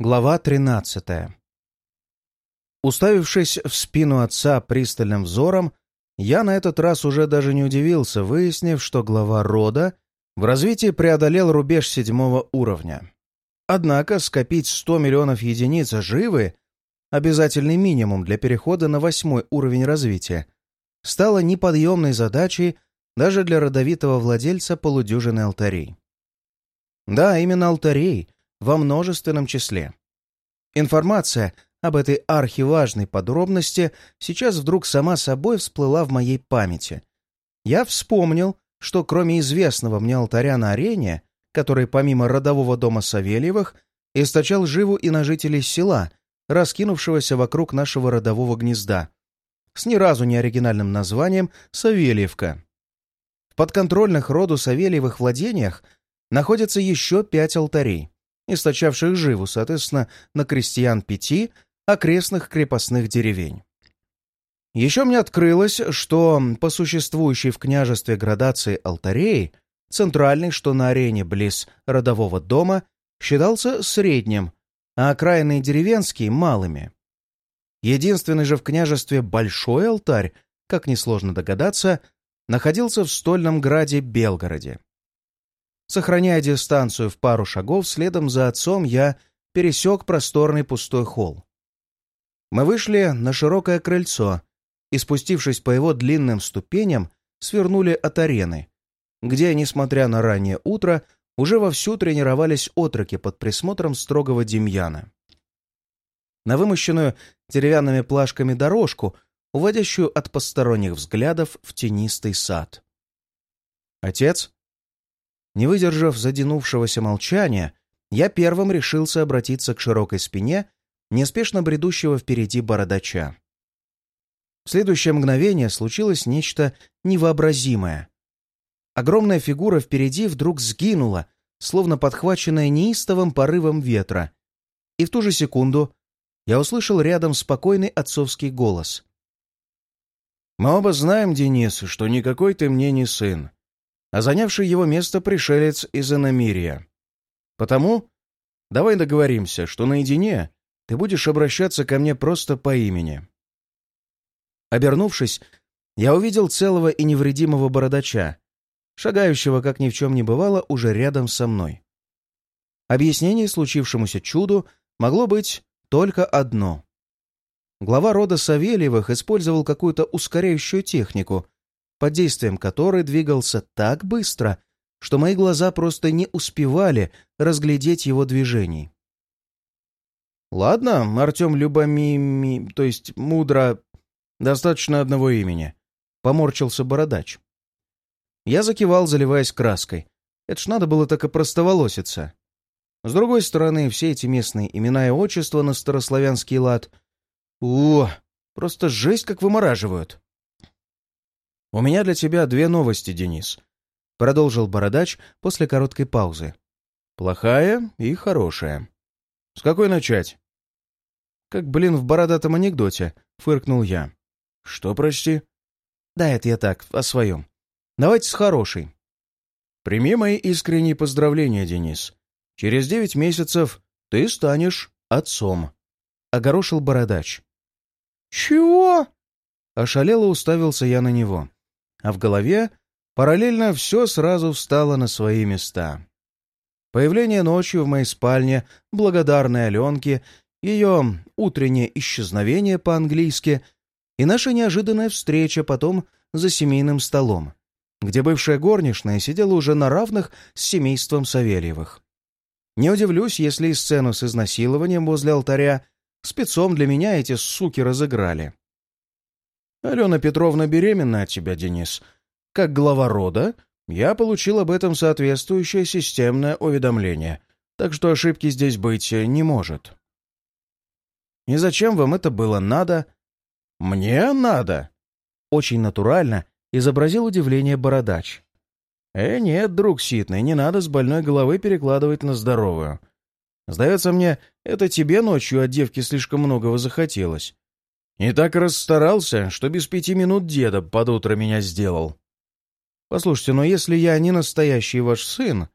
Глава 13 Уставившись в спину отца пристальным взором, я на этот раз уже даже не удивился, выяснив, что глава рода в развитии преодолел рубеж седьмого уровня. Однако скопить 100 миллионов единиц живы, обязательный минимум для перехода на восьмой уровень развития, стало неподъемной задачей даже для родовитого владельца полудюжины алтарей. Да, именно алтарей, во множественном числе. Информация об этой архиважной подробности сейчас вдруг сама собой всплыла в моей памяти. Я вспомнил, что кроме известного мне алтаря на арене, который помимо родового дома Савельевых источал живу и на жителей села, раскинувшегося вокруг нашего родового гнезда, с ни разу не оригинальным названием Савельевка. В подконтрольных роду Савельевых владениях находится еще пять алтарей, источавших живу, соответственно, на крестьян пяти окрестных крепостных деревень. Еще мне открылось, что по существующей в княжестве градации алтарей, центральный, что на арене близ родового дома, считался средним, а окраинные деревенские — малыми. Единственный же в княжестве большой алтарь, как несложно догадаться, находился в стольном граде Белгороде. Сохраняя дистанцию в пару шагов, следом за отцом я пересек просторный пустой холл. Мы вышли на широкое крыльцо и, спустившись по его длинным ступеням, свернули от арены, где, несмотря на раннее утро, уже вовсю тренировались отроки под присмотром строгого Демьяна. На вымощенную деревянными плашками дорожку, уводящую от посторонних взглядов в тенистый сад. Отец не выдержав задянувшегося молчания, я первым решился обратиться к широкой спине неспешно бредущего впереди бородача. В следующее мгновение случилось нечто невообразимое. Огромная фигура впереди вдруг сгинула, словно подхваченная неистовым порывом ветра, и в ту же секунду я услышал рядом спокойный отцовский голос. «Мы оба знаем, Денис, что никакой ты мне не сын а занявший его место пришелец из Иномирия. Потому давай договоримся, что наедине ты будешь обращаться ко мне просто по имени. Обернувшись, я увидел целого и невредимого бородача, шагающего, как ни в чем не бывало, уже рядом со мной. Объяснение случившемуся чуду могло быть только одно. Глава рода Савельевых использовал какую-то ускоряющую технику, под действием которой двигался так быстро, что мои глаза просто не успевали разглядеть его движений. «Ладно, Артем Любомими, то есть мудро, достаточно одного имени», — поморчился бородач. Я закивал, заливаясь краской. Это ж надо было так и простоволоситься. С другой стороны, все эти местные имена и отчества на старославянский лад... О, просто жесть как вымораживают. «У меня для тебя две новости, Денис», — продолжил Бородач после короткой паузы. «Плохая и хорошая. С какой начать?» «Как, блин, в бородатом анекдоте», — фыркнул я. «Что, прости?» «Да, это я так, о своем. Давайте с хорошей». «Прими мои искренние поздравления, Денис. Через девять месяцев ты станешь отцом», — огорошил Бородач. «Чего?» — ошалело уставился я на него а в голове параллельно все сразу встало на свои места. Появление ночью в моей спальне благодарной Аленки, ее утреннее исчезновение по-английски и наша неожиданная встреча потом за семейным столом, где бывшая горничная сидела уже на равных с семейством Савельевых. Не удивлюсь, если и сцену с изнасилованием возле алтаря спецом для меня эти суки разыграли. Алена Петровна беременна от тебя, Денис. Как глава рода, я получил об этом соответствующее системное уведомление, так что ошибки здесь быть не может. И зачем вам это было надо? Мне надо. Очень натурально изобразил удивление бородач. Э, нет, друг Ситный, не надо с больной головы перекладывать на здоровую. Сдается мне, это тебе ночью от девки слишком многого захотелось. И так расстарался, что без пяти минут деда под утро меня сделал. Послушайте, но если я не настоящий ваш сын,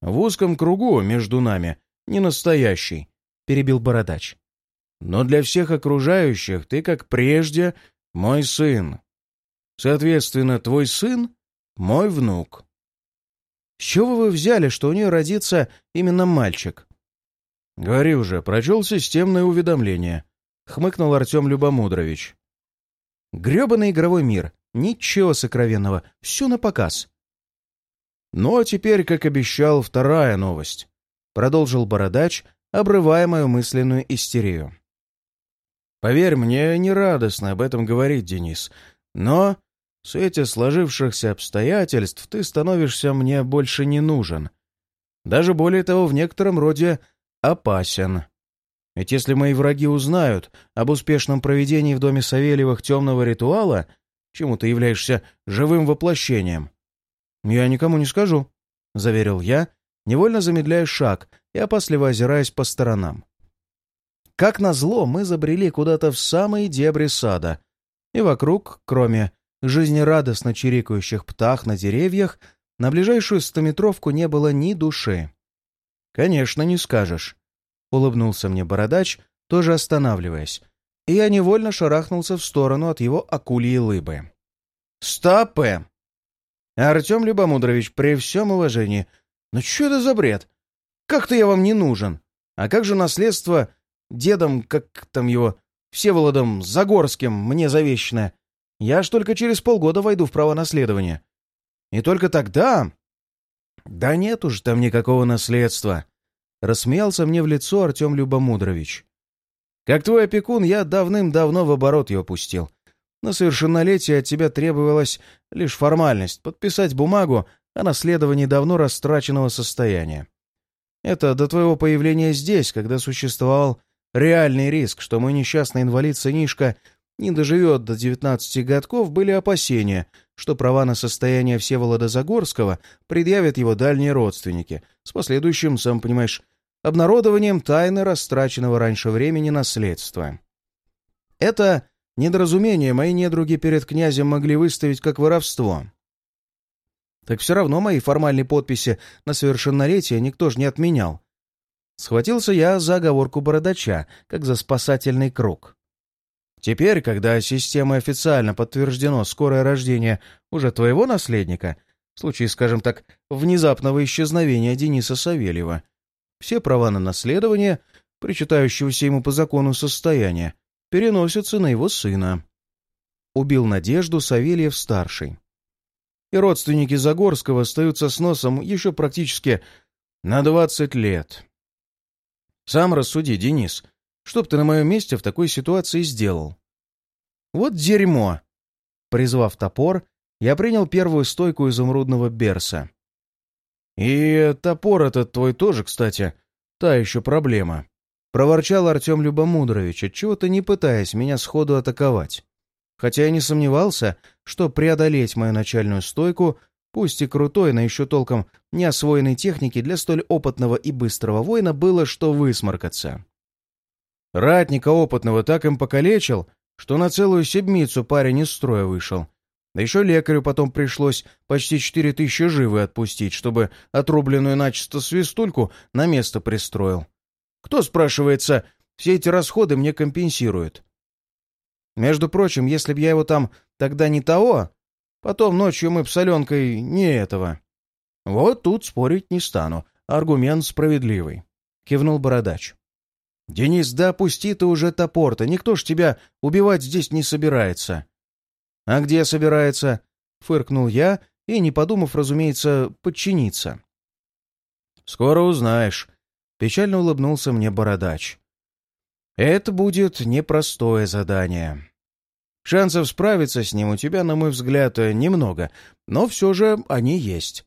в узком кругу между нами не настоящий, перебил бородач. «Но для всех окружающих ты, как прежде, мой сын. Соответственно, твой сын — мой внук». «С чего вы взяли, что у нее родится именно мальчик?» «Говори уже, прочел системное уведомление», — хмыкнул Артем Любомудрович. «Гребаный игровой мир. Ничего сокровенного. Все на показ». «Ну а теперь, как обещал, вторая новость», — продолжил Бородач, обрывая мою мысленную истерию. «Поверь, мне не радостно об этом говорить, Денис, но в свете сложившихся обстоятельств ты становишься мне больше не нужен. Даже более того, в некотором роде опасен. Ведь если мои враги узнают об успешном проведении в доме Савельевых темного ритуала, чему ты являешься живым воплощением, я никому не скажу, — заверил я, невольно замедляя шаг и опасливо озираясь по сторонам. Как назло, мы забрели куда-то в самые дебри сада, и вокруг, кроме жизнерадостно чирикающих птах на деревьях, на ближайшую стометровку не было ни души. «Конечно, не скажешь», — улыбнулся мне бородач, тоже останавливаясь, и я невольно шарахнулся в сторону от его акульей лыбы. «Стопэ!» «Артем Любомудрович, при всем уважении, ну что это за бред? Как-то я вам не нужен. А как же наследство дедом, как там его, Всеволодом Загорским, мне завещанное? Я ж только через полгода войду в право наследования. И только тогда «Да нет уж там никакого наследства», — рассмеялся мне в лицо Артем Любомудрович. «Как твой опекун, я давным-давно в оборот его пустил. На совершеннолетие от тебя требовалась лишь формальность — подписать бумагу о наследовании давно растраченного состояния. Это до твоего появления здесь, когда существовал реальный риск, что мой несчастный инвалид-сынишка не доживет до 19 годков, были опасения, что права на состояние Всеволода Загорского предъявят его дальние родственники, с последующим, сам понимаешь, обнародованием тайны растраченного раньше времени наследства. Это недоразумение мои недруги перед князем могли выставить как воровство. Так все равно мои формальные подписи на совершеннолетие никто же не отменял. Схватился я за оговорку бородача, как за спасательный круг. Теперь, когда системой официально подтверждено скорое рождение уже твоего наследника, в случае, скажем так, внезапного исчезновения Дениса Савельева, все права на наследование, причитающегося ему по закону состояния, переносятся на его сына. Убил Надежду Савельев-старший. И родственники Загорского остаются с носом еще практически на двадцать лет. Сам рассуди, Денис, что б ты на моем месте в такой ситуации сделал? Вот дерьмо! Призвав топор, я принял первую стойку изумрудного берса. И топор этот твой тоже, кстати, та еще проблема. Проворчал Артем Любомудрович, отчего-то не пытаясь меня сходу атаковать. Хотя я не сомневался, что преодолеть мою начальную стойку, пусть и крутой, но еще толком не освоенной техники для столь опытного и быстрого воина, было что высморкаться. Ратника опытного так им покалечил, что на целую седмицу парень из строя вышел. Да еще лекарю потом пришлось почти четыре тысячи живы отпустить, чтобы отрубленную начисто свистульку на место пристроил. Кто, спрашивается, все эти расходы мне компенсирует? Между прочим, если б я его там тогда не того, потом ночью мы б с не этого. Вот тут спорить не стану. Аргумент справедливый. Кивнул Бородач. «Денис, да опусти ты уже топор-то, никто ж тебя убивать здесь не собирается». «А где собирается?» — фыркнул я и, не подумав, разумеется, подчиниться. «Скоро узнаешь», — печально улыбнулся мне бородач. «Это будет непростое задание. Шансов справиться с ним у тебя, на мой взгляд, немного, но все же они есть.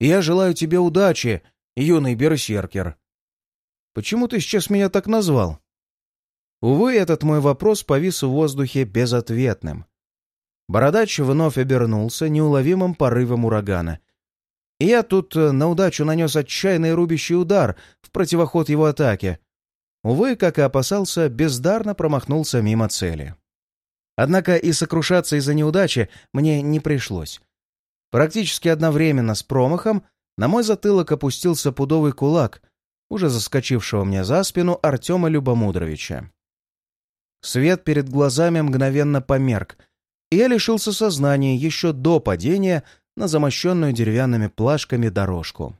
я желаю тебе удачи, юный берсеркер». Почему ты сейчас меня так назвал?» Увы, этот мой вопрос повис в воздухе безответным. Бородач вновь обернулся неуловимым порывом урагана. И я тут э, на удачу нанес отчаянный рубящий удар в противоход его атаки. Увы, как и опасался, бездарно промахнулся мимо цели. Однако и сокрушаться из-за неудачи мне не пришлось. Практически одновременно с промахом на мой затылок опустился пудовый кулак — уже заскочившего мне за спину Артема Любомудровича. Свет перед глазами мгновенно померк, и я лишился сознания еще до падения на замощенную деревянными плашками дорожку.